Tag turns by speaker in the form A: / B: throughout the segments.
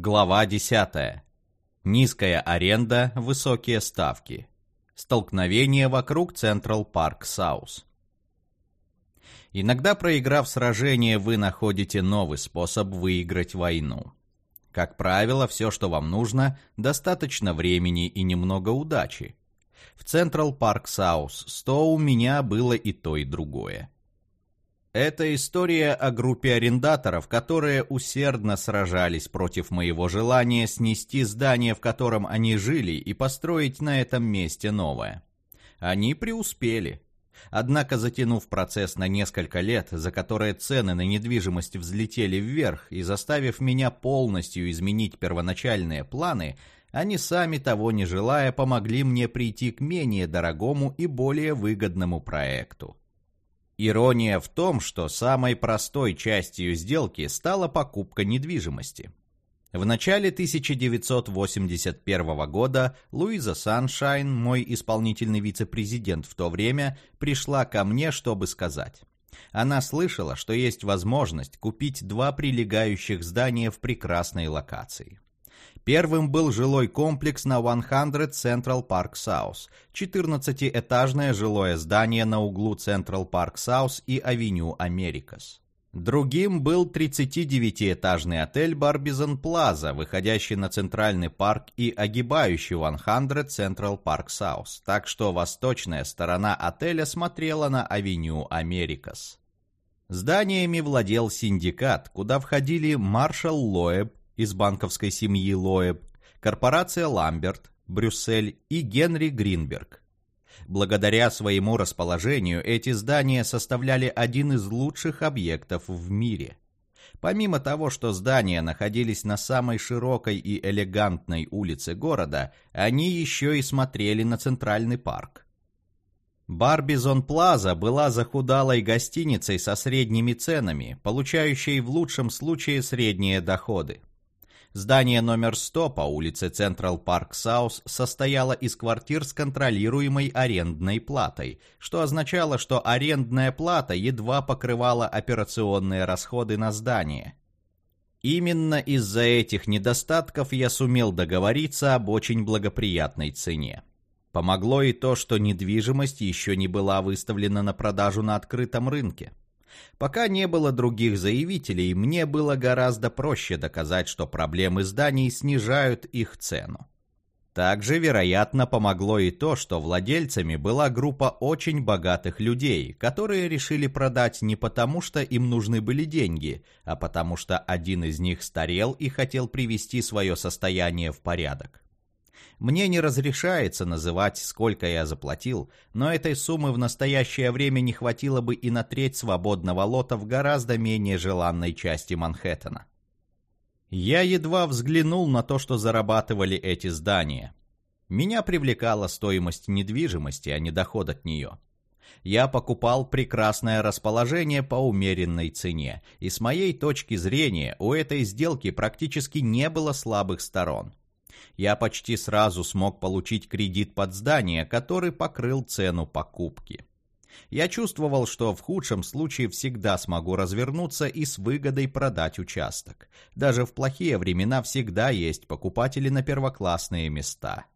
A: Глава 10. Низкая аренда, высокие ставки. Столкновение вокруг Централ Парк Саус. Иногда, проиграв сражение, вы находите новый способ выиграть войну. Как правило, все, что вам нужно, достаточно времени и немного удачи. В Централ Парк Саус 100 у меня было и то, и другое. Это история о группе арендаторов, которые усердно сражались против моего желания снести здание, в котором они жили, и построить на этом месте новое. Они преуспели. Однако, затянув процесс на несколько лет, за которые цены на недвижимость взлетели вверх и заставив меня полностью изменить первоначальные планы, они сами того не желая помогли мне прийти к менее дорогому и более выгодному проекту. Ирония в том, что самой простой частью сделки стала покупка недвижимости. В начале 1981 года Луиза Саншайн, мой исполнительный вице-президент в то время, пришла ко мне, чтобы сказать. Она слышала, что есть возможность купить два прилегающих здания в прекрасной локации. Первым был жилой комплекс на 100 Central Park South, 14-этажное жилое здание на углу Central Park South и Авеню Америкас. Другим был 39-этажный отель Барбизон Плаза, выходящий на Центральный парк и огибающий 100 Central Park South, так что восточная сторона отеля смотрела на Авеню Америкас. Зданиями владел синдикат, куда входили Маршал Лоэб, из банковской семьи Лоэб, корпорация Ламберт, Брюссель и Генри Гринберг. Благодаря своему расположению эти здания составляли один из лучших объектов в мире. Помимо того, что здания находились на самой широкой и элегантной улице города, они еще и смотрели на Центральный парк. Барбизон Плаза была захудалой гостиницей со средними ценами, получающей в лучшем случае средние доходы. Здание номер 100 по улице Централ Парк Саус состояло из квартир с контролируемой арендной платой, что означало, что арендная плата едва покрывала операционные расходы на здание. Именно из-за этих недостатков я сумел договориться об очень благоприятной цене. Помогло и то, что недвижимость еще не была выставлена на продажу на открытом рынке. Пока не было других заявителей, мне было гораздо проще доказать, что проблемы зданий снижают их цену. Также, вероятно, помогло и то, что владельцами была группа очень богатых людей, которые решили продать не потому, что им нужны были деньги, а потому что один из них старел и хотел привести свое состояние в порядок. Мне не разрешается называть, сколько я заплатил, но этой суммы в настоящее время не хватило бы и на треть свободного лота в гораздо менее желанной части Манхэттена. Я едва взглянул на то, что зарабатывали эти здания. Меня привлекала стоимость недвижимости, а не доход от нее. Я покупал прекрасное расположение по умеренной цене, и с моей точки зрения у этой сделки практически не было слабых сторон я почти сразу смог получить кредит под здание, который покрыл цену покупки. Я чувствовал, что в худшем случае всегда смогу развернуться и с выгодой продать участок. Даже в плохие времена всегда есть покупатели на первоклассные места.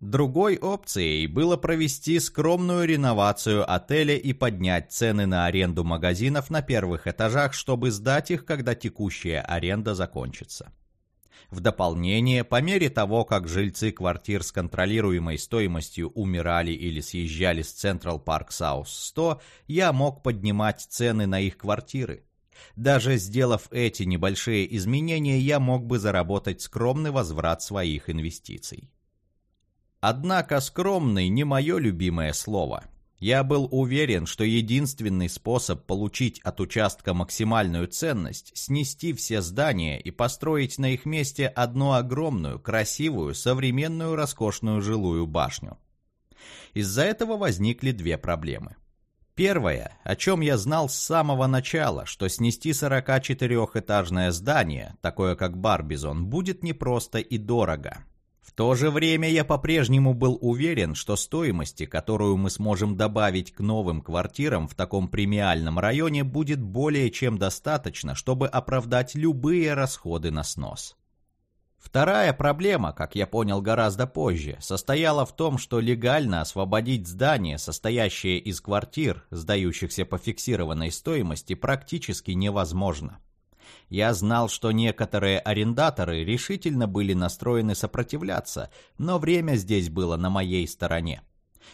A: Другой опцией было провести скромную реновацию отеля и поднять цены на аренду магазинов на первых этажах, чтобы сдать их, когда текущая аренда закончится. В дополнение, по мере того, как жильцы квартир с контролируемой стоимостью умирали или съезжали с Central Park South 100, я мог поднимать цены на их квартиры. Даже сделав эти небольшие изменения, я мог бы заработать скромный возврат своих инвестиций. Однако скромный не мое любимое слово – я был уверен, что единственный способ получить от участка максимальную ценность – снести все здания и построить на их месте одну огромную, красивую, современную, роскошную жилую башню. Из-за этого возникли две проблемы. Первое, о чем я знал с самого начала, что снести 44-этажное здание, такое как Барбизон, будет непросто и дорого. То же время я по-прежнему был уверен, что стоимости, которую мы сможем добавить к новым квартирам в таком премиальном районе, будет более чем достаточно, чтобы оправдать любые расходы на снос. Вторая проблема, как я понял гораздо позже, состояла в том, что легально освободить здание, состоящее из квартир, сдающихся по фиксированной стоимости, практически невозможно. Я знал, что некоторые арендаторы решительно были настроены сопротивляться, но время здесь было на моей стороне.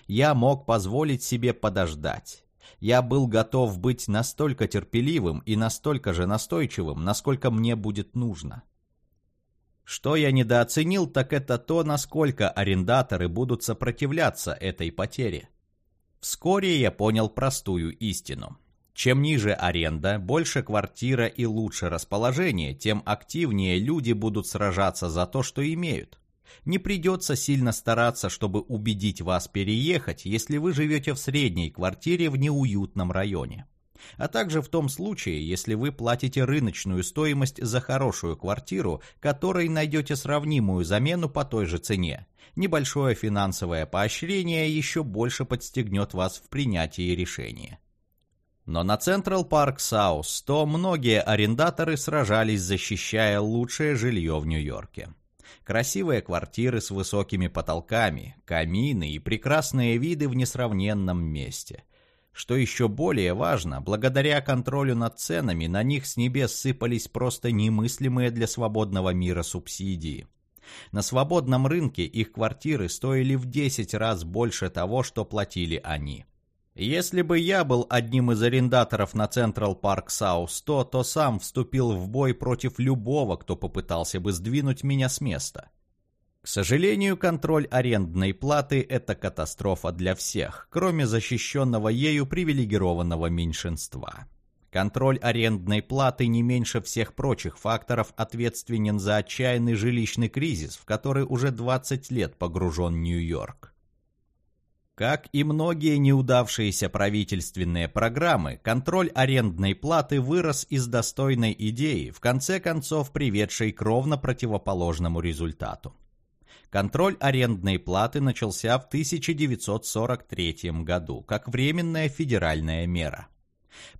A: Я мог позволить себе подождать. Я был готов быть настолько терпеливым и настолько же настойчивым, насколько мне будет нужно. Что я недооценил, так это то, насколько арендаторы будут сопротивляться этой потере. Вскоре я понял простую истину. Чем ниже аренда, больше квартира и лучше расположение, тем активнее люди будут сражаться за то, что имеют. Не придется сильно стараться, чтобы убедить вас переехать, если вы живете в средней квартире в неуютном районе а также в том случае, если вы платите рыночную стоимость за хорошую квартиру, которой найдете сравнимую замену по той же цене. Небольшое финансовое поощрение еще больше подстегнет вас в принятии решения. Но на Централ Парк Саус 100 многие арендаторы сражались, защищая лучшее жилье в Нью-Йорке. Красивые квартиры с высокими потолками, камины и прекрасные виды в несравненном месте. Что еще более важно, благодаря контролю над ценами на них с небес сыпались просто немыслимые для свободного мира субсидии. На свободном рынке их квартиры стоили в 10 раз больше того, что платили они. Если бы я был одним из арендаторов на Централ Парк Саус 100, то сам вступил в бой против любого, кто попытался бы сдвинуть меня с места. К сожалению, контроль арендной платы – это катастрофа для всех, кроме защищенного ею привилегированного меньшинства. Контроль арендной платы не меньше всех прочих факторов ответственен за отчаянный жилищный кризис, в который уже 20 лет погружен Нью-Йорк. Как и многие неудавшиеся правительственные программы, контроль арендной платы вырос из достойной идеи, в конце концов приведшей к ровно противоположному результату. Контроль арендной платы начался в 1943 году, как временная федеральная мера.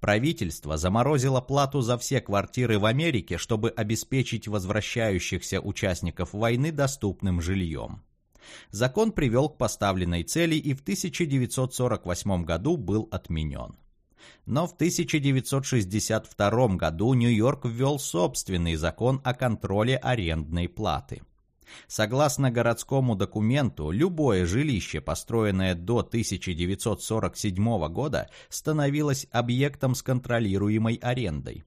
A: Правительство заморозило плату за все квартиры в Америке, чтобы обеспечить возвращающихся участников войны доступным жильем. Закон привел к поставленной цели и в 1948 году был отменен. Но в 1962 году Нью-Йорк ввел собственный закон о контроле арендной платы – Согласно городскому документу, любое жилище, построенное до 1947 года, становилось объектом с контролируемой арендой.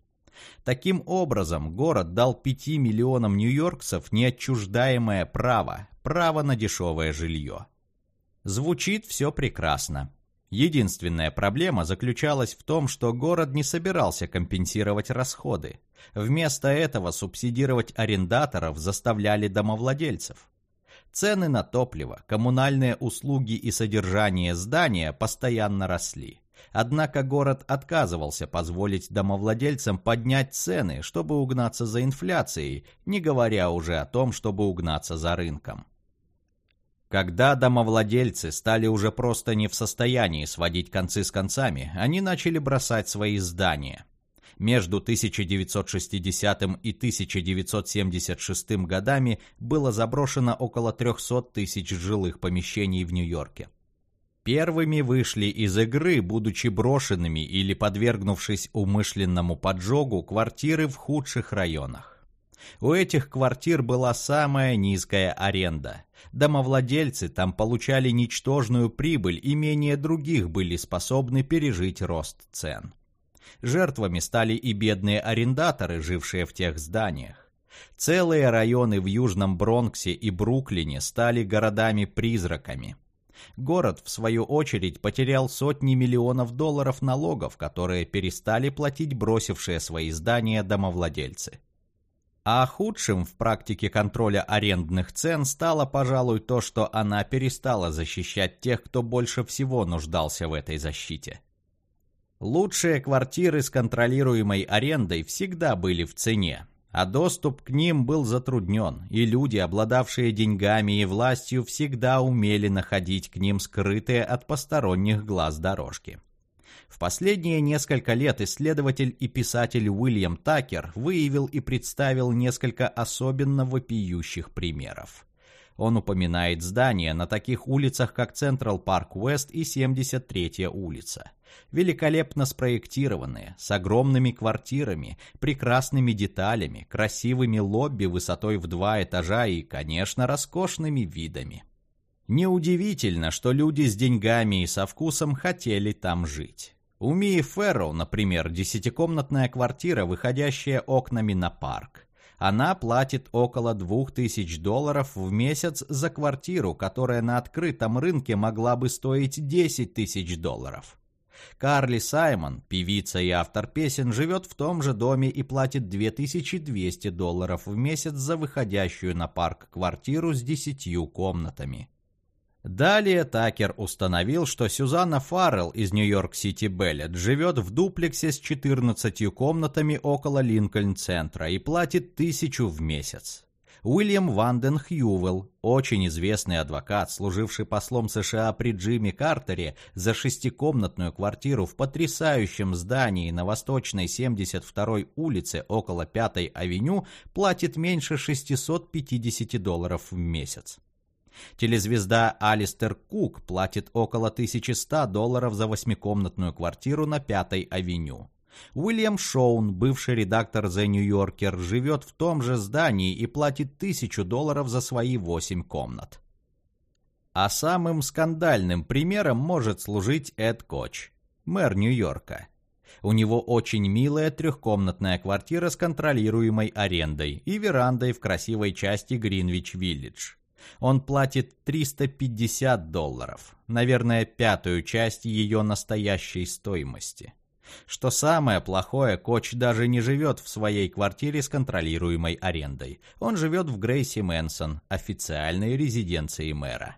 A: Таким образом, город дал 5 миллионам нью-йоркцев неотчуждаемое право, право на дешевое жилье. Звучит все прекрасно. Единственная проблема заключалась в том, что город не собирался компенсировать расходы. Вместо этого субсидировать арендаторов заставляли домовладельцев. Цены на топливо, коммунальные услуги и содержание здания постоянно росли. Однако город отказывался позволить домовладельцам поднять цены, чтобы угнаться за инфляцией, не говоря уже о том, чтобы угнаться за рынком. Когда домовладельцы стали уже просто не в состоянии сводить концы с концами, они начали бросать свои здания. Между 1960 и 1976 годами было заброшено около 300 тысяч жилых помещений в Нью-Йорке. Первыми вышли из игры, будучи брошенными или подвергнувшись умышленному поджогу, квартиры в худших районах. У этих квартир была самая низкая аренда. Домовладельцы там получали ничтожную прибыль и менее других были способны пережить рост цен. Жертвами стали и бедные арендаторы, жившие в тех зданиях. Целые районы в Южном Бронксе и Бруклине стали городами-призраками. Город, в свою очередь, потерял сотни миллионов долларов налогов, которые перестали платить бросившие свои здания домовладельцы. А худшим в практике контроля арендных цен стало, пожалуй, то, что она перестала защищать тех, кто больше всего нуждался в этой защите. Лучшие квартиры с контролируемой арендой всегда были в цене, А доступ к ним был затруднен, и люди, обладавшие деньгами и властью, всегда умели находить к ним скрытые от посторонних глаз дорожки. В последние несколько лет исследователь и писатель Уильям Такер выявил и представил несколько особенно вопиющих примеров. Он упоминает здания на таких улицах, как Централ Парк Уэст и 73-я улица. Великолепно спроектированные, с огромными квартирами, прекрасными деталями, красивыми лобби высотой в два этажа и, конечно, роскошными видами. Неудивительно, что люди с деньгами и со вкусом хотели там жить. У Мии Ферроу, например, десятикомнатная квартира, выходящая окнами на парк. Она платит около 2000 долларов в месяц за квартиру, которая на открытом рынке могла бы стоить 10 тысяч долларов. Карли Саймон, певица и автор песен, живет в том же доме и платит 2200 долларов в месяц за выходящую на парк квартиру с десятью комнатами. Далее Такер установил, что Сюзанна Фаррелл из Нью-Йорк-Сити Беллет живет в дуплексе с 14 комнатами около Линкольн-центра и платит тысячу в месяц. Уильям Ванден Хьювелл, очень известный адвокат, служивший послом США при Джимми Картере, за шестикомнатную квартиру в потрясающем здании на Восточной 72-й улице около 5-й авеню, платит меньше 650 долларов в месяц. Телезвезда Алистер Кук платит около 1100 долларов за восьмикомнатную квартиру на Пятой авеню. Уильям Шоун, бывший редактор The New Yorker, живет в том же здании и платит тысячу долларов за свои восемь комнат. А самым скандальным примером может служить Эд Коч, мэр Нью-Йорка. У него очень милая трехкомнатная квартира с контролируемой арендой и верандой в красивой части Гринвич-Виллидж. Он платит 350 долларов, наверное, пятую часть ее настоящей стоимости. Что самое плохое, Коч даже не живет в своей квартире с контролируемой арендой. Он живет в Грейси Мэнсон, официальной резиденции мэра.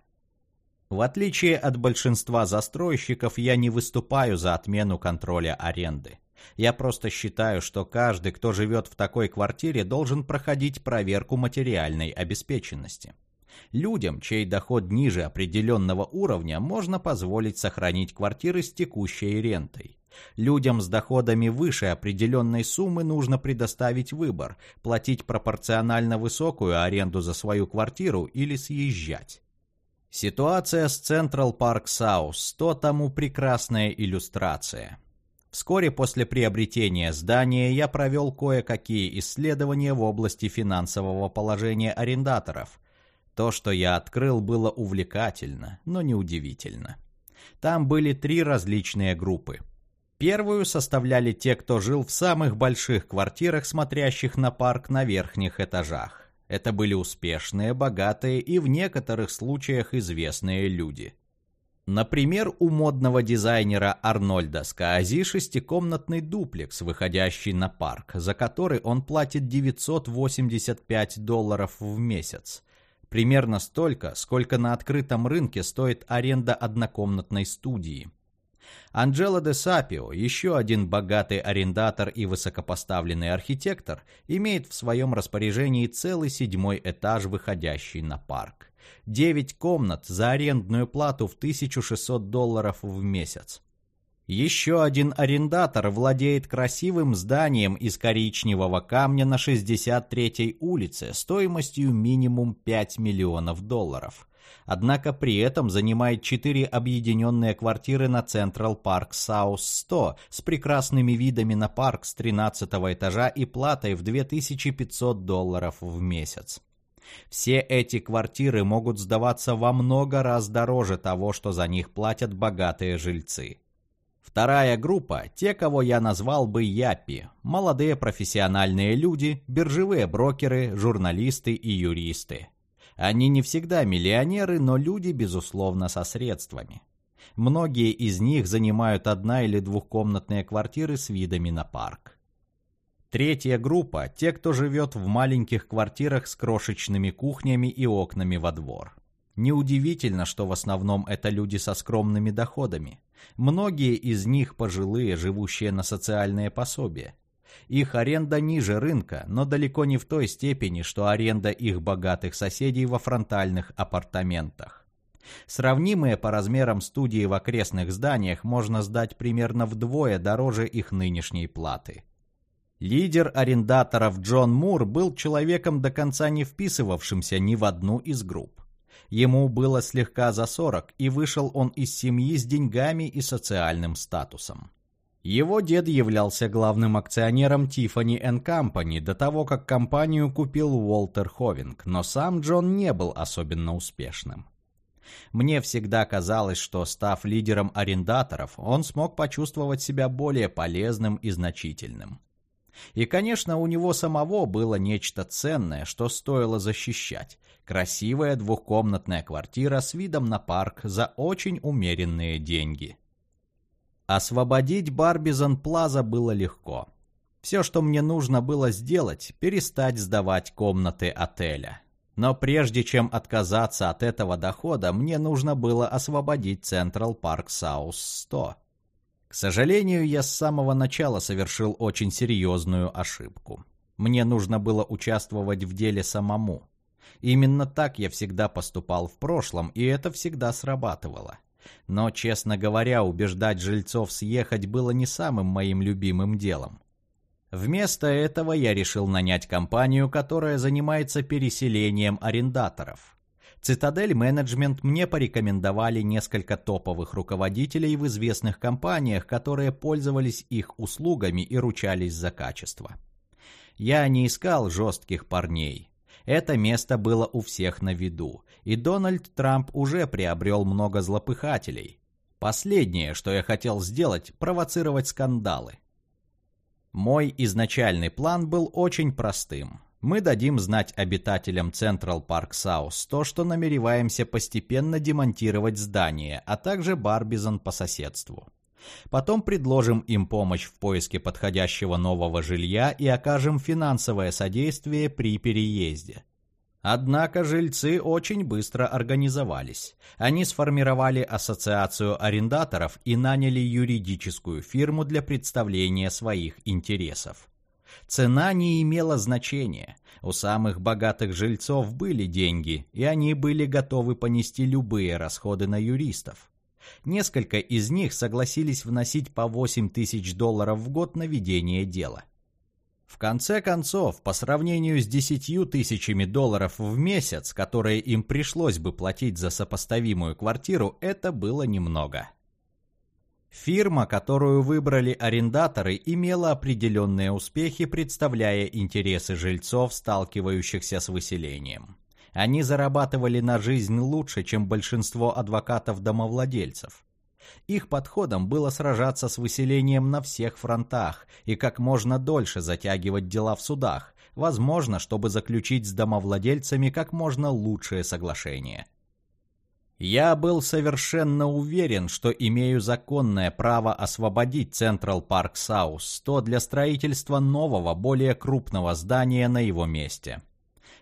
A: В отличие от большинства застройщиков, я не выступаю за отмену контроля аренды. Я просто считаю, что каждый, кто живет в такой квартире, должен проходить проверку материальной обеспеченности. Людям, чей доход ниже определенного уровня, можно позволить сохранить квартиры с текущей рентой. Людям с доходами выше определенной суммы нужно предоставить выбор – платить пропорционально высокую аренду за свою квартиру или съезжать. Ситуация с Central Park South – то тому прекрасная иллюстрация. Вскоре после приобретения здания я провел кое-какие исследования в области финансового положения арендаторов, то, что я открыл, было увлекательно, но не удивительно. Там были три различные группы. Первую составляли те, кто жил в самых больших квартирах, смотрящих на парк на верхних этажах. Это были успешные, богатые и в некоторых случаях известные люди. Например, у модного дизайнера Арнольда Скаази шестикомнатный дуплекс, выходящий на парк, за который он платит 985 долларов в месяц. Примерно столько, сколько на открытом рынке стоит аренда однокомнатной студии. Анджело де Сапио, еще один богатый арендатор и высокопоставленный архитектор, имеет в своем распоряжении целый седьмой этаж, выходящий на парк. Девять комнат за арендную плату в 1600 долларов в месяц. Еще один арендатор владеет красивым зданием из коричневого камня на 63-й улице стоимостью минимум 5 миллионов долларов. Однако при этом занимает 4 объединенные квартиры на Централ Парк Саус 100 с прекрасными видами на парк с 13 этажа и платой в 2500 долларов в месяц. Все эти квартиры могут сдаваться во много раз дороже того, что за них платят богатые жильцы. Вторая группа – те, кого я назвал бы япи. Молодые профессиональные люди, биржевые брокеры, журналисты и юристы. Они не всегда миллионеры, но люди, безусловно, со средствами. Многие из них занимают одна- или двухкомнатные квартиры с видами на парк. Третья группа – те, кто живет в маленьких квартирах с крошечными кухнями и окнами во двор. Неудивительно, что в основном это люди со скромными доходами. Многие из них пожилые, живущие на социальные пособия. Их аренда ниже рынка, но далеко не в той степени, что аренда их богатых соседей во фронтальных апартаментах. Сравнимые по размерам студии в окрестных зданиях можно сдать примерно вдвое дороже их нынешней платы. Лидер арендаторов Джон Мур был человеком до конца не вписывавшимся ни в одну из групп. Ему было слегка за 40, и вышел он из семьи с деньгами и социальным статусом. Его дед являлся главным акционером Tiffany Company до того, как компанию купил Уолтер Ховинг, но сам Джон не был особенно успешным. Мне всегда казалось, что, став лидером арендаторов, он смог почувствовать себя более полезным и значительным. И, конечно, у него самого было нечто ценное, что стоило защищать. Красивая двухкомнатная квартира с видом на парк за очень умеренные деньги. Освободить Барбизон Плаза было легко. Все, что мне нужно было сделать, перестать сдавать комнаты отеля. Но прежде чем отказаться от этого дохода, мне нужно было освободить Централ Парк Саус 100. К сожалению, я с самого начала совершил очень серьезную ошибку. Мне нужно было участвовать в деле самому. Именно так я всегда поступал в прошлом, и это всегда срабатывало. Но, честно говоря, убеждать жильцов съехать было не самым моим любимым делом. Вместо этого я решил нанять компанию, которая занимается переселением арендаторов. Цитадель Менеджмент мне порекомендовали несколько топовых руководителей в известных компаниях, которые пользовались их услугами и ручались за качество. Я не искал жестких парней. Это место было у всех на виду, и Дональд Трамп уже приобрел много злопыхателей. Последнее, что я хотел сделать, провоцировать скандалы. Мой изначальный план был очень простым. Мы дадим знать обитателям Централ Парк Саус то, что намереваемся постепенно демонтировать здание, а также Барбизон по соседству. Потом предложим им помощь в поиске подходящего нового жилья и окажем финансовое содействие при переезде. Однако жильцы очень быстро организовались. Они сформировали ассоциацию арендаторов и наняли юридическую фирму для представления своих интересов. Цена не имела значения. У самых богатых жильцов были деньги, и они были готовы понести любые расходы на юристов. Несколько из них согласились вносить по 8 тысяч долларов в год на ведение дела. В конце концов, по сравнению с 10 тысячами долларов в месяц, которые им пришлось бы платить за сопоставимую квартиру, это было немного. Фирма, которую выбрали арендаторы, имела определенные успехи, представляя интересы жильцов, сталкивающихся с выселением. Они зарабатывали на жизнь лучше, чем большинство адвокатов-домовладельцев. Их подходом было сражаться с выселением на всех фронтах и как можно дольше затягивать дела в судах, возможно, чтобы заключить с домовладельцами как можно лучшее соглашение. Я был совершенно уверен, что имею законное право освободить Централ Парк Саус 100 для строительства нового, более крупного здания на его месте.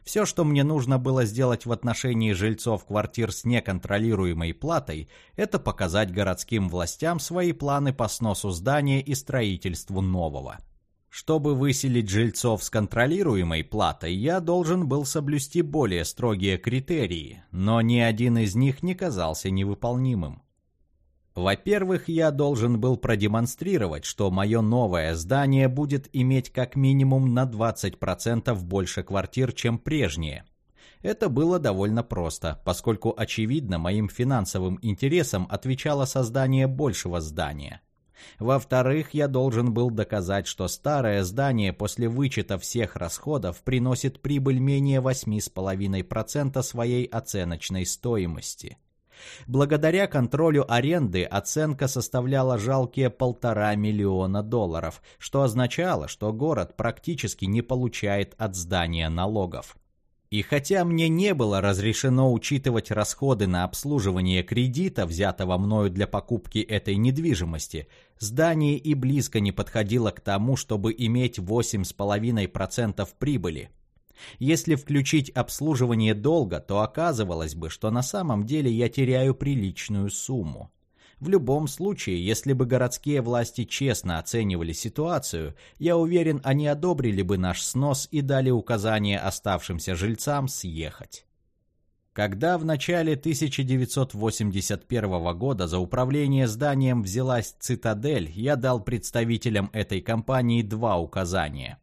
A: Все, что мне нужно было сделать в отношении жильцов квартир с неконтролируемой платой, это показать городским властям свои планы по сносу здания и строительству нового. Чтобы выселить жильцов с контролируемой платой, я должен был соблюсти более строгие критерии, но ни один из них не казался невыполнимым. Во-первых, я должен был продемонстрировать, что мое новое здание будет иметь как минимум на 20% больше квартир, чем прежнее. Это было довольно просто, поскольку, очевидно, моим финансовым интересам отвечало создание большего здания. Во-вторых, я должен был доказать, что старое здание после вычета всех расходов приносит прибыль менее 8,5% своей оценочной стоимости. Благодаря контролю аренды оценка составляла жалкие полтора миллиона долларов, что означало, что город практически не получает от здания налогов. И хотя мне не было разрешено учитывать расходы на обслуживание кредита, взятого мною для покупки этой недвижимости, здание и близко не подходило к тому, чтобы иметь 8,5% прибыли. Если включить обслуживание долга, то оказывалось бы, что на самом деле я теряю приличную сумму. В любом случае, если бы городские власти честно оценивали ситуацию, я уверен, они одобрили бы наш снос и дали указание оставшимся жильцам съехать. Когда в начале 1981 года за управление зданием взялась «Цитадель», я дал представителям этой компании два указания.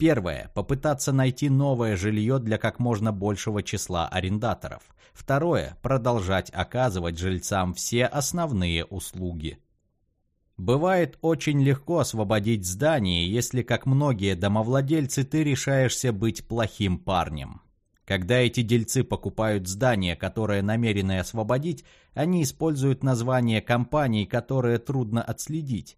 A: Первое – попытаться найти новое жилье для как можно большего числа арендаторов – Второе – продолжать оказывать жильцам все основные услуги. Бывает очень легко освободить здание, если, как многие домовладельцы, ты решаешься быть плохим парнем. Когда эти дельцы покупают здание, которое намерены освободить, они используют название компаний, которые трудно отследить.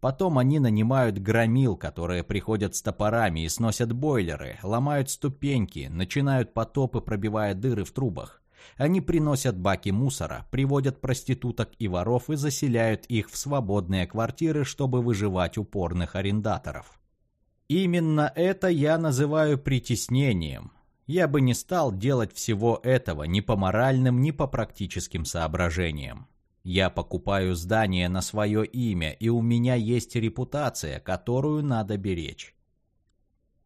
A: Потом они нанимают громил, которые приходят с топорами и сносят бойлеры, ломают ступеньки, начинают потопы, пробивая дыры в трубах. Они приносят баки мусора, приводят проституток и воров и заселяют их в свободные квартиры, чтобы выживать упорных арендаторов. Именно это я называю притеснением. Я бы не стал делать всего этого ни по моральным, ни по практическим соображениям. Я покупаю здание на свое имя, и у меня есть репутация, которую надо беречь.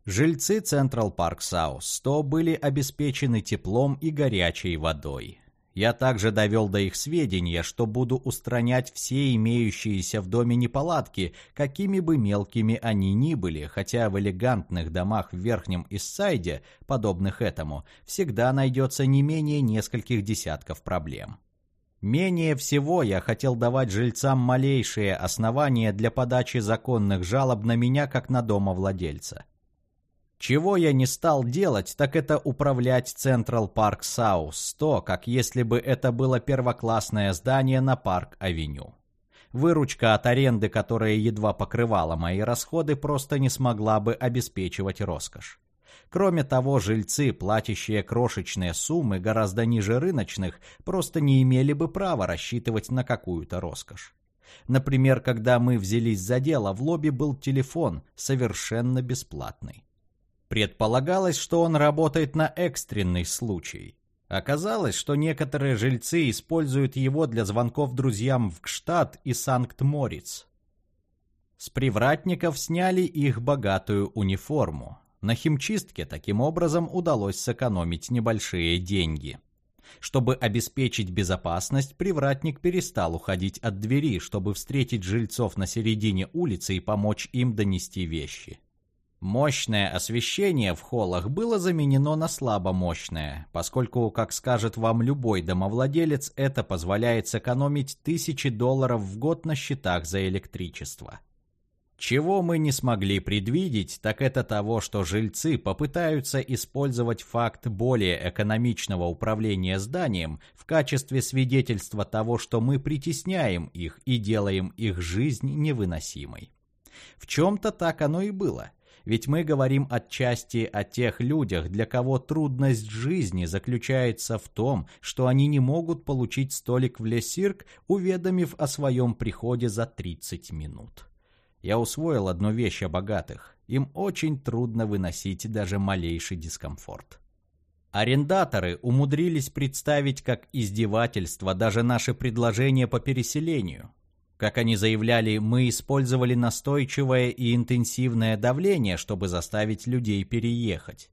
A: Жильцы Централ Парк Саус 100 были обеспечены теплом и горячей водой. Я также довел до их сведения, что буду устранять все имеющиеся в доме неполадки, какими бы мелкими они ни были, хотя в элегантных домах в Верхнем Ист-Сайде, подобных этому, всегда найдется не менее нескольких десятков проблем. Менее всего я хотел давать жильцам малейшие основания для подачи законных жалоб на меня как на домовладельца. Чего я не стал делать, так это управлять Централ Парк Саус 100, как если бы это было первоклассное здание на Парк-авеню. Выручка от аренды, которая едва покрывала мои расходы, просто не смогла бы обеспечивать роскошь. Кроме того, жильцы, платящие крошечные суммы гораздо ниже рыночных, просто не имели бы права рассчитывать на какую-то роскошь. Например, когда мы взялись за дело, в лобби был телефон, совершенно бесплатный. Предполагалось, что он работает на экстренный случай. Оказалось, что некоторые жильцы используют его для звонков друзьям в Гштадт и Санкт-Мориц. С привратников сняли их богатую униформу. На химчистке таким образом удалось сэкономить небольшие деньги. Чтобы обеспечить безопасность, привратник перестал уходить от двери, чтобы встретить жильцов на середине улицы и помочь им донести вещи. Мощное освещение в холлах было заменено на слабомощное, поскольку, как скажет вам любой домовладелец, это позволяет сэкономить тысячи долларов в год на счетах за электричество. Чего мы не смогли предвидеть, так это того, что жильцы попытаются использовать факт более экономичного управления зданием в качестве свидетельства того, что мы притесняем их и делаем их жизнь невыносимой. В чем-то так оно и было – ведь мы говорим отчасти о тех людях, для кого трудность жизни заключается в том, что они не могут получить столик в Лесирк, уведомив о своем приходе за 30 минут. Я усвоил одну вещь о богатых. Им очень трудно выносить даже малейший дискомфорт. Арендаторы умудрились представить как издевательство даже наше предложение по переселению. Как они заявляли, мы использовали настойчивое и интенсивное давление, чтобы заставить людей переехать.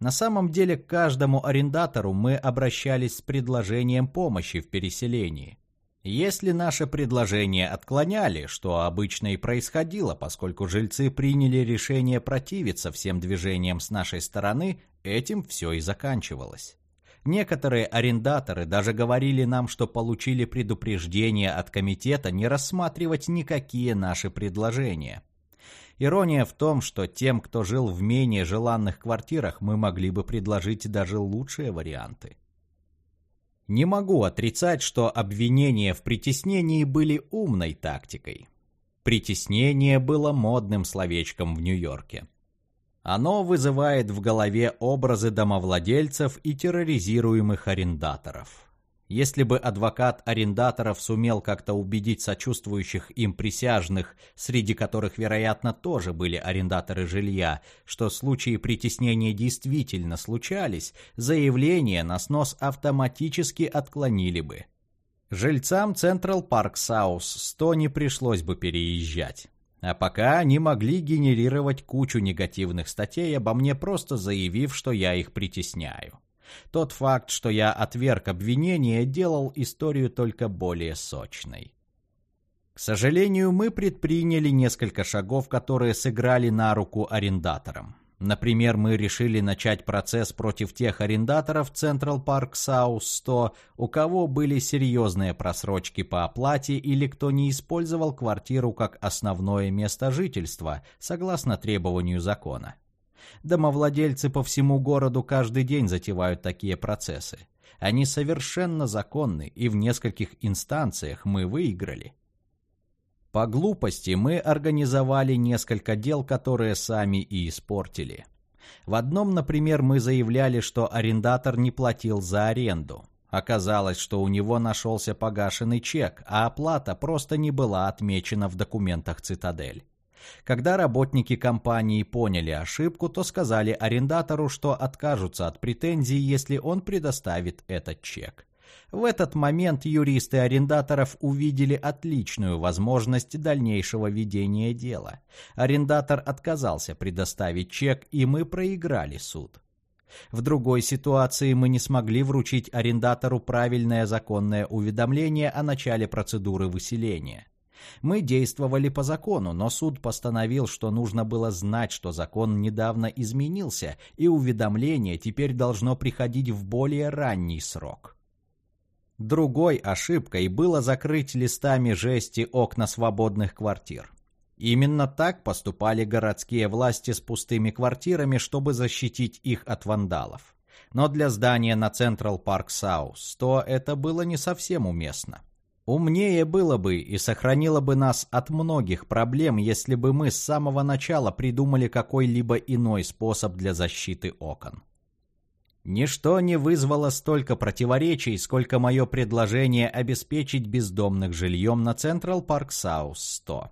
A: На самом деле к каждому арендатору мы обращались с предложением помощи в переселении. Если наше предложение отклоняли, что обычно и происходило, поскольку жильцы приняли решение противиться всем движениям с нашей стороны, этим все и заканчивалось. Некоторые арендаторы даже говорили нам, что получили предупреждение от комитета не рассматривать никакие наши предложения. Ирония в том, что тем, кто жил в менее желанных квартирах, мы могли бы предложить даже лучшие варианты. Не могу отрицать, что обвинения в притеснении были умной тактикой. Притеснение было модным словечком в Нью-Йорке. Оно вызывает в голове образы домовладельцев и терроризируемых арендаторов. Если бы адвокат арендаторов сумел как-то убедить сочувствующих им присяжных, среди которых, вероятно, тоже были арендаторы жилья, что случаи притеснения действительно случались, заявление на снос автоматически отклонили бы. Жильцам Central Park South 100 не пришлось бы переезжать. А пока они могли генерировать кучу негативных статей обо мне, просто заявив, что я их притесняю. Тот факт, что я отверг обвинение, делал историю только более сочной. К сожалению, мы предприняли несколько шагов, которые сыграли на руку арендаторам. Например, мы решили начать процесс против тех арендаторов Central Park South 100, у кого были серьезные просрочки по оплате или кто не использовал квартиру как основное место жительства, согласно требованию закона. Домовладельцы по всему городу каждый день затевают такие процессы. Они совершенно законны, и в нескольких инстанциях мы выиграли. По глупости мы организовали несколько дел, которые сами и испортили. В одном, например, мы заявляли, что арендатор не платил за аренду. Оказалось, что у него нашелся погашенный чек, а оплата просто не была отмечена в документах «Цитадель». Когда работники компании поняли ошибку, то сказали арендатору, что откажутся от претензий, если он предоставит этот чек. В этот момент юристы арендаторов увидели отличную возможность дальнейшего ведения дела. Арендатор отказался предоставить чек, и мы проиграли суд. В другой ситуации мы не смогли вручить арендатору правильное законное уведомление о начале процедуры выселения. Мы действовали по закону, но суд постановил, что нужно было знать, что закон недавно изменился, и уведомление теперь должно приходить в более ранний срок. Другой ошибкой было закрыть листами жести окна свободных квартир. Именно так поступали городские власти с пустыми квартирами, чтобы защитить их от вандалов. Но для здания на Централ Парк Саус 100 это было не совсем уместно. Умнее было бы и сохранило бы нас от многих проблем, если бы мы с самого начала придумали какой-либо иной способ для защиты окон. Ничто не вызвало столько противоречий, сколько мое предложение обеспечить бездомных жильем на Централ Парк Саус 100.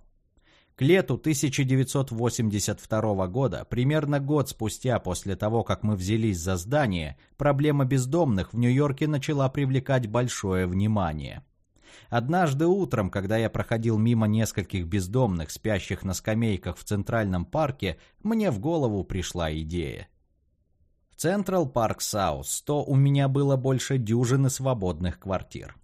A: К лету 1982 года, примерно год спустя после того, как мы взялись за здание, проблема бездомных в Нью-Йорке начала привлекать большое внимание – Однажды утром, когда я проходил мимо нескольких бездомных, спящих на скамейках в Центральном парке, мне в голову пришла идея. В Централ Парк Саус 100 у меня было больше дюжины свободных квартир.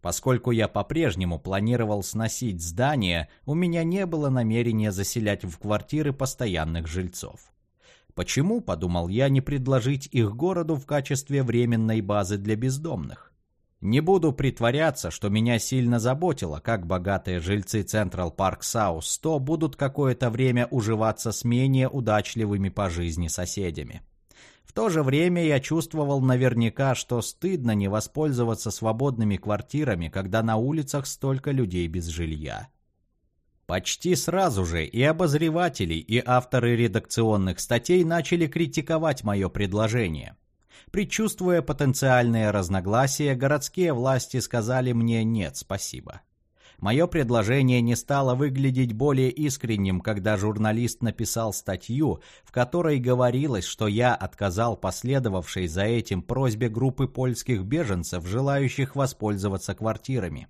A: Поскольку я по-прежнему планировал сносить здание, у меня не было намерения заселять в квартиры постоянных жильцов. Почему, подумал я, не предложить их городу в качестве временной базы для бездомных? Не буду притворяться, что меня сильно заботило, как богатые жильцы Централ Парк Саус 100 будут какое-то время уживаться с менее удачливыми по жизни соседями. В то же время я чувствовал наверняка, что стыдно не воспользоваться свободными квартирами, когда на улицах столько людей без жилья. Почти сразу же и обозреватели, и авторы редакционных статей начали критиковать мое предложение – Предчувствуя потенциальные разногласия, городские власти сказали мне «нет, спасибо». Мое предложение не стало выглядеть более искренним, когда журналист написал статью, в которой говорилось, что я отказал последовавшей за этим просьбе группы польских беженцев, желающих воспользоваться квартирами.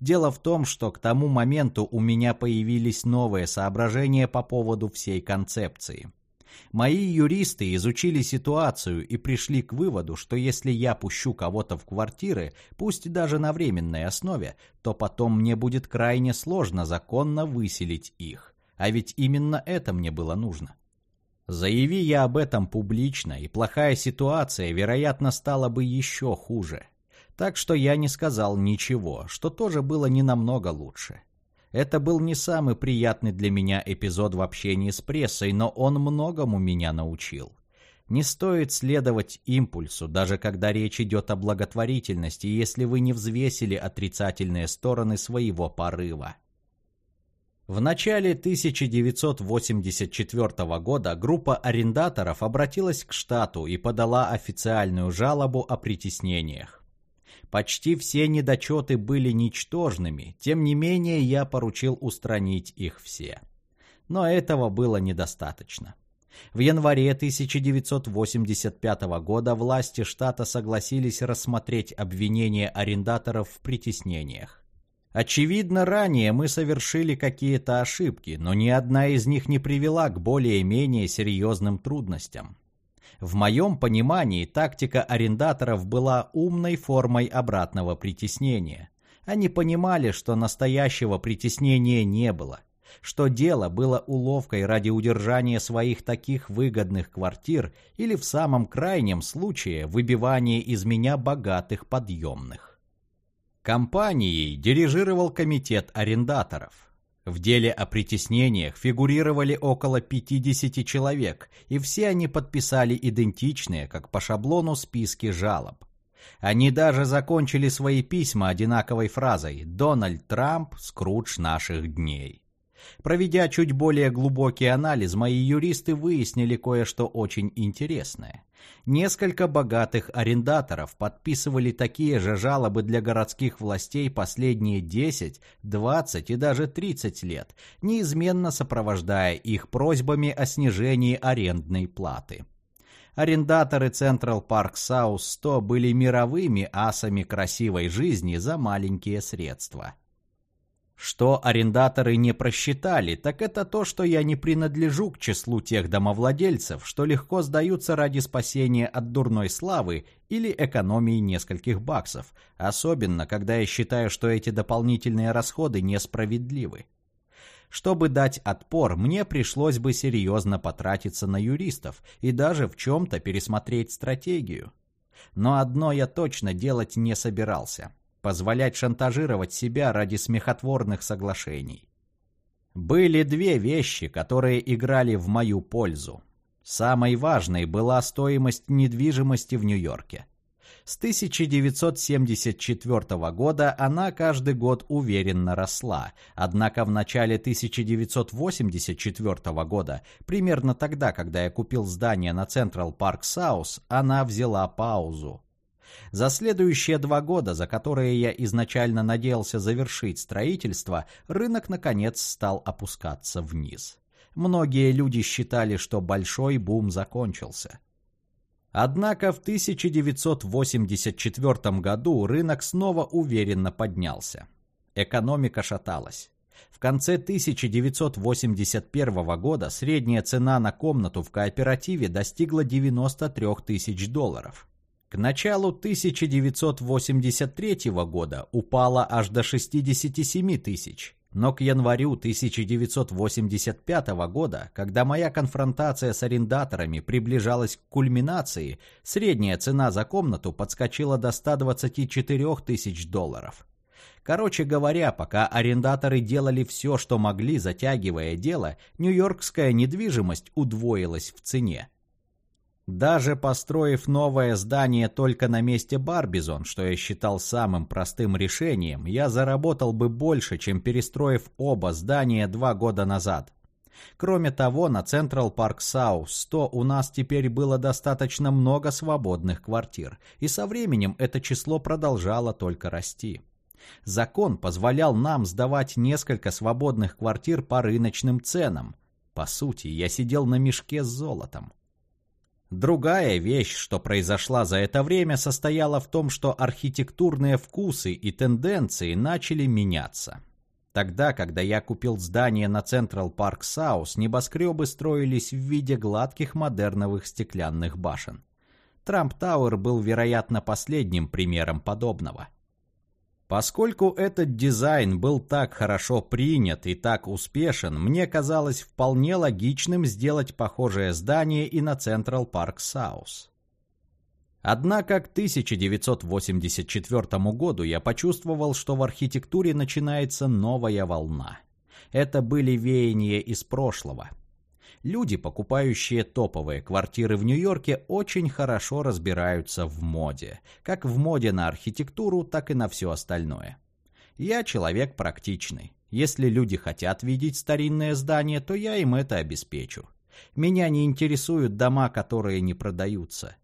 A: Дело в том, что к тому моменту у меня появились новые соображения по поводу всей концепции. Мои юристы изучили ситуацию и пришли к выводу, что если я пущу кого-то в квартиры, пусть даже на временной основе, то потом мне будет крайне сложно законно выселить их. А ведь именно это мне было нужно. Заяви я об этом публично, и плохая ситуация, вероятно, стала бы еще хуже. Так что я не сказал ничего, что тоже было не намного лучше. Это был не самый приятный для меня эпизод в общении с прессой, но он многому меня научил. Не стоит следовать импульсу, даже когда речь идет о благотворительности, если вы не взвесили отрицательные стороны своего порыва. В начале 1984 года группа арендаторов обратилась к штату и подала официальную жалобу о притеснениях. Почти все недочеты были ничтожными, тем не менее я поручил устранить их все. Но этого было недостаточно. В январе 1985 года власти штата согласились рассмотреть обвинения арендаторов в притеснениях. Очевидно, ранее мы совершили какие-то ошибки, но ни одна из них не привела к более-менее серьезным трудностям. В моем понимании тактика арендаторов была умной формой обратного притеснения. Они понимали, что настоящего притеснения не было, что дело было уловкой ради удержания своих таких выгодных квартир или в самом крайнем случае выбивания из меня богатых подъемных. Компанией дирижировал комитет арендаторов. В деле о притеснениях фигурировали около 50 человек, и все они подписали идентичные, как по шаблону, списки жалоб. Они даже закончили свои письма одинаковой фразой «Дональд Трамп – Скрудж наших дней». Проведя чуть более глубокий анализ, мои юристы выяснили кое-что очень интересное. Несколько богатых арендаторов подписывали такие же жалобы для городских властей последние 10, 20 и даже 30 лет, неизменно сопровождая их просьбами о снижении арендной платы. Арендаторы Central Park South 100 были мировыми асами красивой жизни за маленькие средства. Что арендаторы не просчитали, так это то, что я не принадлежу к числу тех домовладельцев, что легко сдаются ради спасения от дурной славы или экономии нескольких баксов, особенно когда я считаю, что эти дополнительные расходы несправедливы. Чтобы дать отпор, мне пришлось бы серьезно потратиться на юристов и даже в чем-то пересмотреть стратегию. Но одно я точно делать не собирался – позволять шантажировать себя ради смехотворных соглашений. Были две вещи, которые играли в мою пользу. Самой важной была стоимость недвижимости в Нью-Йорке. С 1974 года она каждый год уверенно росла, однако в начале 1984 года, примерно тогда, когда я купил здание на Централ Парк Саус, она взяла паузу. За следующие два года, за которые я изначально надеялся завершить строительство, рынок наконец стал опускаться вниз. Многие люди считали, что большой бум закончился. Однако в 1984 году рынок снова уверенно поднялся. Экономика шаталась. В конце 1981 года средняя цена на комнату в кооперативе достигла 93 тысяч долларов. К началу 1983 года упала аж до 67 тысяч. Но к январю 1985 года, когда моя конфронтация с арендаторами приближалась к кульминации, средняя цена за комнату подскочила до 124 тысяч долларов. Короче говоря, пока арендаторы делали все, что могли, затягивая дело, нью-йоркская недвижимость удвоилась в цене. Даже построив новое здание только на месте Барбизон, что я считал самым простым решением, я заработал бы больше, чем перестроив оба здания два года назад. Кроме того, на Централ Парк Саус 100 у нас теперь было достаточно много свободных квартир, и со временем это число продолжало только расти. Закон позволял нам сдавать несколько свободных квартир по рыночным ценам. По сути, я сидел на мешке с золотом. Другая вещь, что произошла за это время, состояла в том, что архитектурные вкусы и тенденции начали меняться. Тогда, когда я купил здание на Централ Парк Саус, небоскребы строились в виде гладких модерновых стеклянных башен. Трамп Тауэр был, вероятно, последним примером подобного. Поскольку этот дизайн был так хорошо принят и так успешен, мне казалось вполне логичным сделать похожее здание и на Централ Парк Саус. Однако к 1984 году я почувствовал, что в архитектуре начинается новая волна. Это были веяния из прошлого – Люди, покупающие топовые квартиры в Нью-Йорке, очень хорошо разбираются в моде. Как в моде на архитектуру, так и на все остальное. Я человек практичный. Если люди хотят видеть старинное здание, то я им это обеспечу. Меня не интересуют дома, которые не продаются.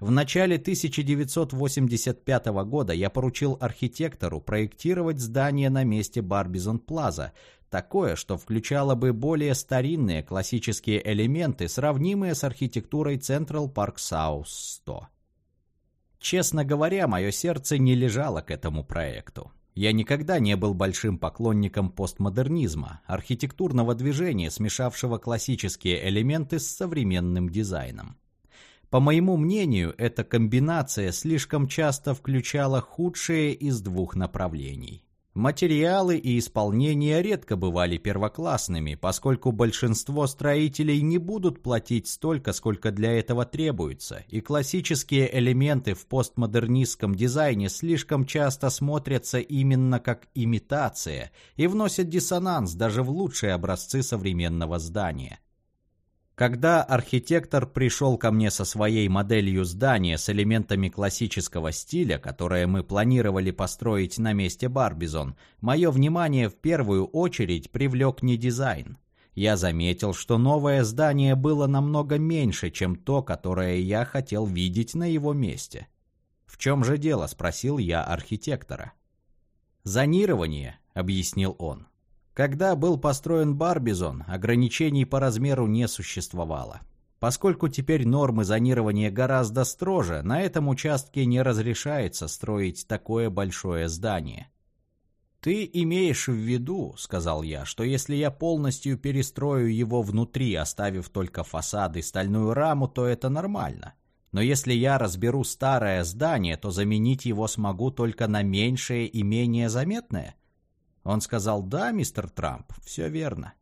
A: В начале 1985 года я поручил архитектору проектировать здание на месте Барбизон Плаза, такое, что включало бы более старинные классические элементы, сравнимые с архитектурой Central Park South 100. Честно говоря, мое сердце не лежало к этому проекту. Я никогда не был большим поклонником постмодернизма, архитектурного движения, смешавшего классические элементы с современным дизайном. По моему мнению, эта комбинация слишком часто включала худшее из двух направлений. Материалы и исполнение редко бывали первоклассными, поскольку большинство строителей не будут платить столько, сколько для этого требуется, и классические элементы в постмодернистском дизайне слишком часто смотрятся именно как имитация и вносят диссонанс даже в лучшие образцы современного здания. Когда архитектор пришел ко мне со своей моделью здания с элементами классического стиля, которое мы планировали построить на месте Барбизон, мое внимание в первую очередь привлек не дизайн. Я заметил, что новое здание было намного меньше, чем то, которое я хотел видеть на его месте. «В чем же дело?» – спросил я архитектора. «Зонирование», – объяснил он. Когда был построен Барбизон, ограничений по размеру не существовало. Поскольку теперь нормы зонирования гораздо строже, на этом участке не разрешается строить такое большое здание. «Ты имеешь в виду, — сказал я, — что если я полностью перестрою его внутри, оставив только фасад и стальную раму, то это нормально. Но если я разберу старое здание, то заменить его смогу только на меньшее и менее заметное? Он сказал, да, мистер Трамп, все верно.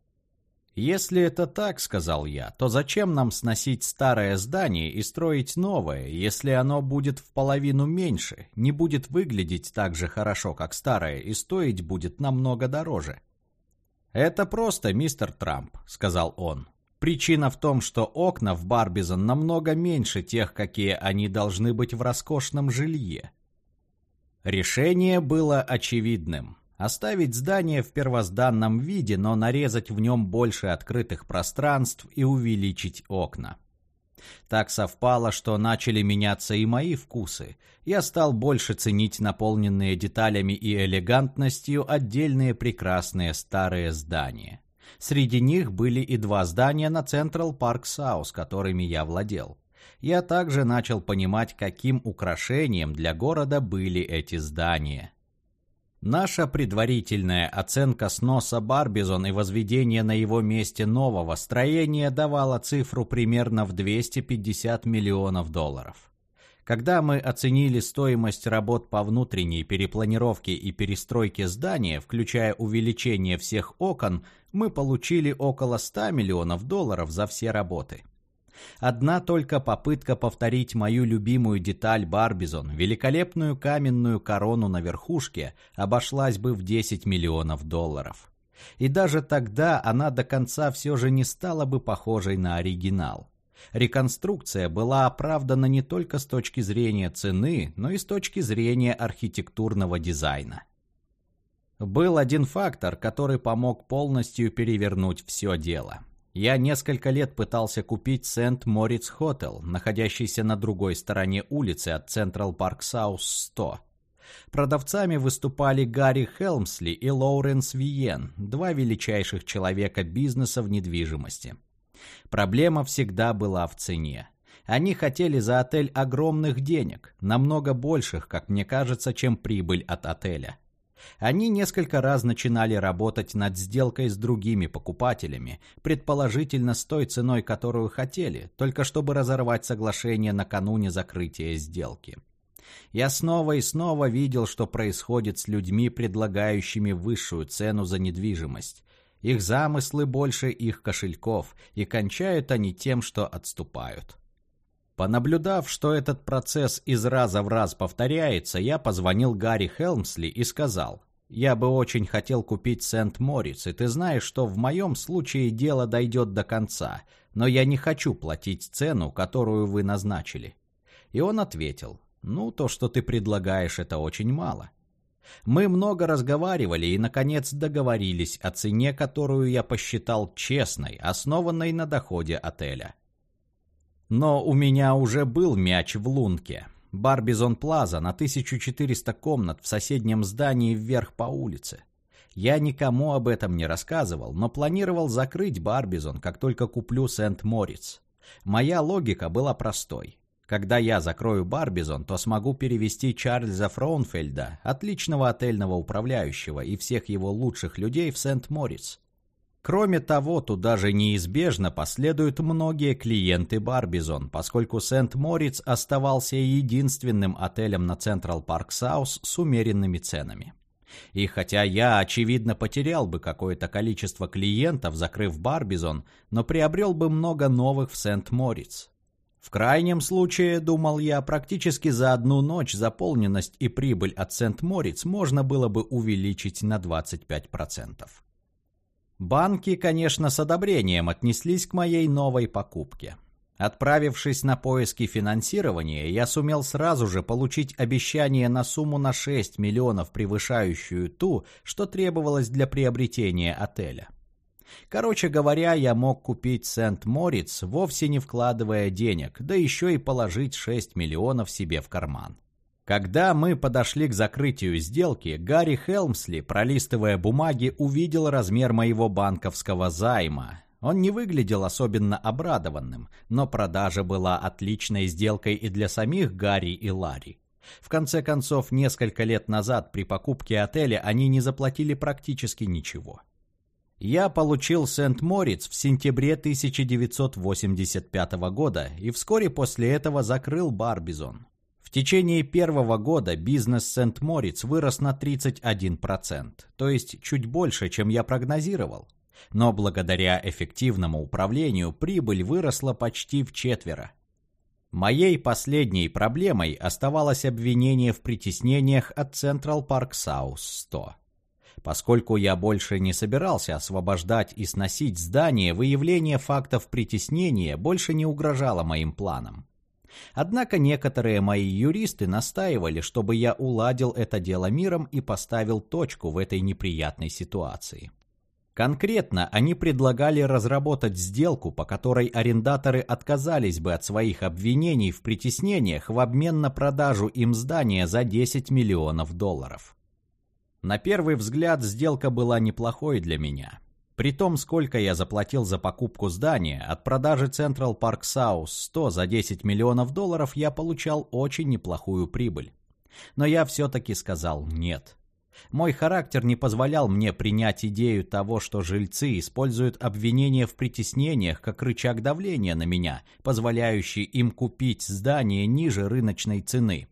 A: Если это так, сказал я, то зачем нам сносить старое здание и строить новое, если оно будет в половину меньше, не будет выглядеть так же хорошо, как старое, и стоить будет намного дороже? Это просто, мистер Трамп, сказал он. Причина в том, что окна в Барбизон намного меньше тех, какие они должны быть в роскошном жилье. Решение было очевидным. Оставить здание в первозданном виде, но нарезать в нем больше открытых пространств и увеличить окна. Так совпало, что начали меняться и мои вкусы. Я стал больше ценить наполненные деталями и элегантностью отдельные прекрасные старые здания. Среди них были и два здания на Централ Парк Саус, которыми я владел. Я также начал понимать, каким украшением для города были эти здания. Наша предварительная оценка сноса Барбизон и возведения на его месте нового строения давала цифру примерно в 250 миллионов долларов. Когда мы оценили стоимость работ по внутренней перепланировке и перестройке здания, включая увеличение всех окон, мы получили около 100 миллионов долларов за все работы. Одна только попытка повторить мою любимую деталь Барбизон, великолепную каменную корону на верхушке, обошлась бы в 10 миллионов долларов. И даже тогда она до конца все же не стала бы похожей на оригинал. Реконструкция была оправдана не только с точки зрения цены, но и с точки зрения архитектурного дизайна. Был один фактор, который помог полностью перевернуть все дело – я несколько лет пытался купить Сент Моритс Хотел, находящийся на другой стороне улицы от Централ Парк Саус 100. Продавцами выступали Гарри Хелмсли и Лоуренс Виен, два величайших человека бизнеса в недвижимости. Проблема всегда была в цене. Они хотели за отель огромных денег, намного больших, как мне кажется, чем прибыль от отеля. Они несколько раз начинали работать над сделкой с другими покупателями, предположительно с той ценой, которую хотели, только чтобы разорвать соглашение накануне закрытия сделки. Я снова и снова видел, что происходит с людьми, предлагающими высшую цену за недвижимость. Их замыслы больше их кошельков, и кончают они тем, что отступают. Понаблюдав, что этот процесс из раза в раз повторяется, я позвонил Гарри Хелмсли и сказал, «Я бы очень хотел купить Сент-Морис, и ты знаешь, что в моем случае дело дойдет до конца, но я не хочу платить цену, которую вы назначили». И он ответил, «Ну, то, что ты предлагаешь, это очень мало». Мы много разговаривали и, наконец, договорились о цене, которую я посчитал честной, основанной на доходе отеля. Но у меня уже был мяч в лунке. Барбизон Плаза на 1400 комнат в соседнем здании вверх по улице. Я никому об этом не рассказывал, но планировал закрыть Барбизон, как только куплю Сент-Морец. Моя логика была простой. Когда я закрою Барбизон, то смогу перевести Чарльза Фроунфельда, отличного отельного управляющего и всех его лучших людей в Сент-Мориц. Кроме того, туда же неизбежно последуют многие клиенты Барбизон, поскольку Сент-Мориц оставался единственным отелем на Централ Парк Саус с умеренными ценами. И хотя я, очевидно, потерял бы какое-то количество клиентов, закрыв Барбизон, но приобрел бы много новых в Сент-Морец. В крайнем случае, думал я, практически за одну ночь заполненность и прибыль от Сент-Морец можно было бы увеличить на 25%. Банки, конечно, с одобрением отнеслись к моей новой покупке. Отправившись на поиски финансирования, я сумел сразу же получить обещание на сумму на 6 миллионов, превышающую ту, что требовалось для приобретения отеля. Короче говоря, я мог купить Сент-Морец, вовсе не вкладывая денег, да еще и положить 6 миллионов себе в карман. Когда мы подошли к закрытию сделки, Гарри Хелмсли, пролистывая бумаги, увидел размер моего банковского займа. Он не выглядел особенно обрадованным, но продажа была отличной сделкой и для самих Гарри и Ларри. В конце концов, несколько лет назад при покупке отеля они не заплатили практически ничего. Я получил Сент-Морец в сентябре 1985 года и вскоре после этого закрыл Барбизон. Течение первого года бизнес Сент-Морец вырос на 31%, то есть чуть больше, чем я прогнозировал. Но благодаря эффективному управлению прибыль выросла почти в четверо. Моей последней проблемой оставалось обвинение в притеснениях от Central Park South 100. Поскольку я больше не собирался освобождать и сносить здание, выявление фактов притеснения больше не угрожало моим планам. Однако некоторые мои юристы настаивали, чтобы я уладил это дело миром и поставил точку в этой неприятной ситуации. Конкретно они предлагали разработать сделку, по которой арендаторы отказались бы от своих обвинений в притеснениях в обмен на продажу им здания за 10 миллионов долларов. На первый взгляд сделка была неплохой для меня. При том, сколько я заплатил за покупку здания, от продажи Central Park South 100 за 10 миллионов долларов я получал очень неплохую прибыль. Но я все-таки сказал «нет». Мой характер не позволял мне принять идею того, что жильцы используют обвинения в притеснениях как рычаг давления на меня, позволяющий им купить здание ниже рыночной цены.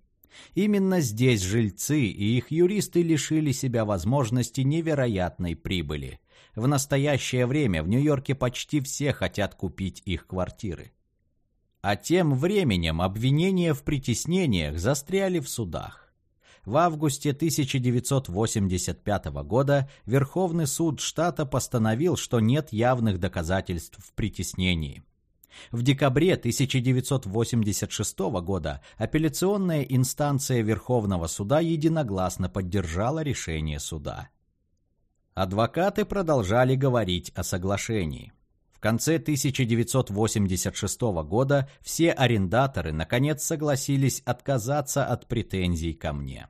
A: Именно здесь жильцы и их юристы лишили себя возможности невероятной прибыли. В настоящее время в Нью-Йорке почти все хотят купить их квартиры. А тем временем обвинения в притеснениях застряли в судах. В августе 1985 года Верховный суд штата постановил, что нет явных доказательств в притеснении. В декабре 1986 года апелляционная инстанция Верховного суда единогласно поддержала решение суда. Адвокаты продолжали говорить о соглашении. В конце 1986 года все арендаторы наконец согласились отказаться от претензий ко мне.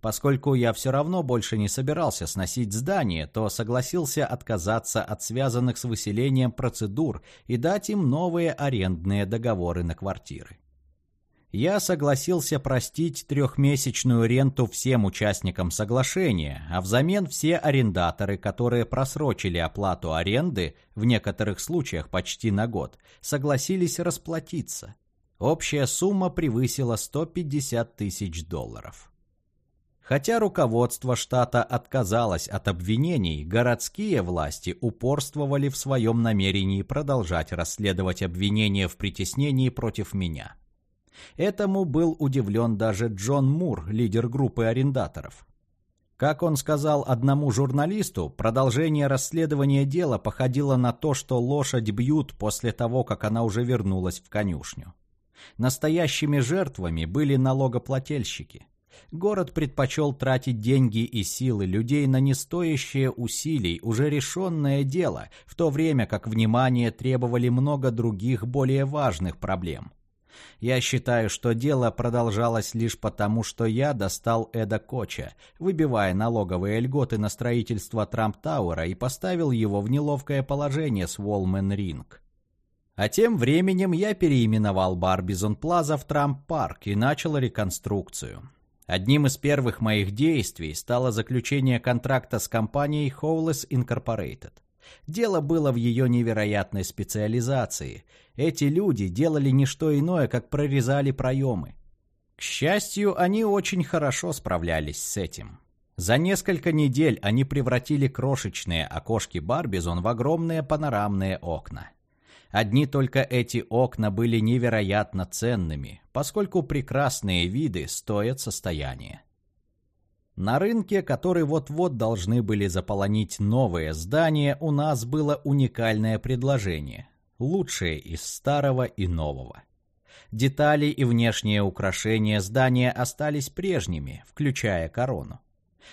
A: Поскольку я все равно больше не собирался сносить здание, то согласился отказаться от связанных с выселением процедур и дать им новые арендные договоры на квартиры я согласился простить трехмесячную ренту всем участникам соглашения, а взамен все арендаторы, которые просрочили оплату аренды, в некоторых случаях почти на год, согласились расплатиться. Общая сумма превысила 150 тысяч долларов. Хотя руководство штата отказалось от обвинений, городские власти упорствовали в своем намерении продолжать расследовать обвинения в притеснении против меня. Этому был удивлен даже Джон Мур, лидер группы арендаторов. Как он сказал одному журналисту, продолжение расследования дела походило на то, что лошадь бьют после того, как она уже вернулась в конюшню. Настоящими жертвами были налогоплательщики. Город предпочел тратить деньги и силы людей на нестоящие усилий, уже решенное дело, в то время как внимание требовали много других более важных проблем – Я считаю, что дело продолжалось лишь потому, что я достал Эда Коча, выбивая налоговые льготы на строительство Трамп-Тауэра и поставил его в неловкое положение с Волмен Ринк. А тем временем я переименовал Барбизон Плаза в Трамп-Парк и начал реконструкцию. Одним из первых моих действий стало заключение контракта с компанией Howless Incorporated. Дело было в ее невероятной специализации. Эти люди делали не что иное, как прорезали проемы. К счастью, они очень хорошо справлялись с этим. За несколько недель они превратили крошечные окошки Барбизон в огромные панорамные окна. Одни только эти окна были невероятно ценными, поскольку прекрасные виды стоят состояния. На рынке, который вот-вот должны были заполонить новые здания, у нас было уникальное предложение. Лучшее из старого и нового. Детали и внешние украшения здания остались прежними, включая корону.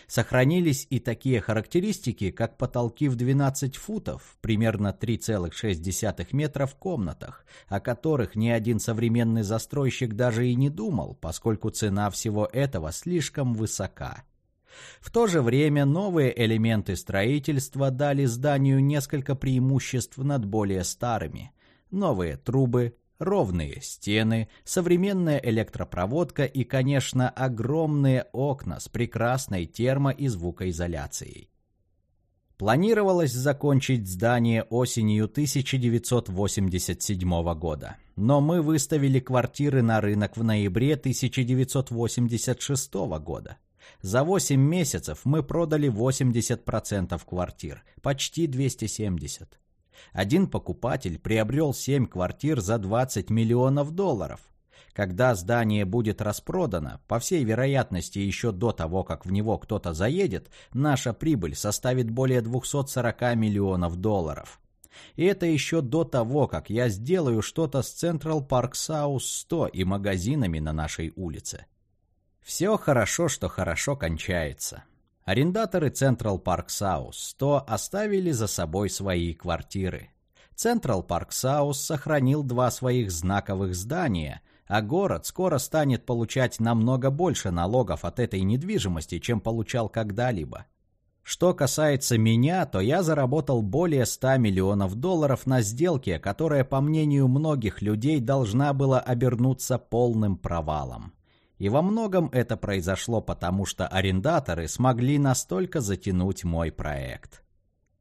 A: Сохранились и такие характеристики, как потолки в 12 футов, примерно 3,6 метра в комнатах, о которых ни один современный застройщик даже и не думал, поскольку цена всего этого слишком высока. В то же время новые элементы строительства дали зданию несколько преимуществ над более старыми. Новые трубы, ровные стены, современная электропроводка и, конечно, огромные окна с прекрасной термо- и звукоизоляцией. Планировалось закончить здание осенью 1987 года, но мы выставили квартиры на рынок в ноябре 1986 года. За 8 месяцев мы продали 80% квартир, почти 270. Один покупатель приобрел 7 квартир за 20 миллионов долларов. Когда здание будет распродано, по всей вероятности еще до того, как в него кто-то заедет, наша прибыль составит более 240 миллионов долларов. И это еще до того, как я сделаю что-то с South 100 и магазинами на нашей улице. Все хорошо, что хорошо кончается. Арендаторы Central Park South 100 оставили за собой свои квартиры. Central Park South сохранил два своих знаковых здания, а город скоро станет получать намного больше налогов от этой недвижимости, чем получал когда-либо. Что касается меня, то я заработал более 100 миллионов долларов на сделке, которая, по мнению многих людей, должна была обернуться полным провалом. И во многом это произошло потому, что арендаторы смогли настолько затянуть мой проект.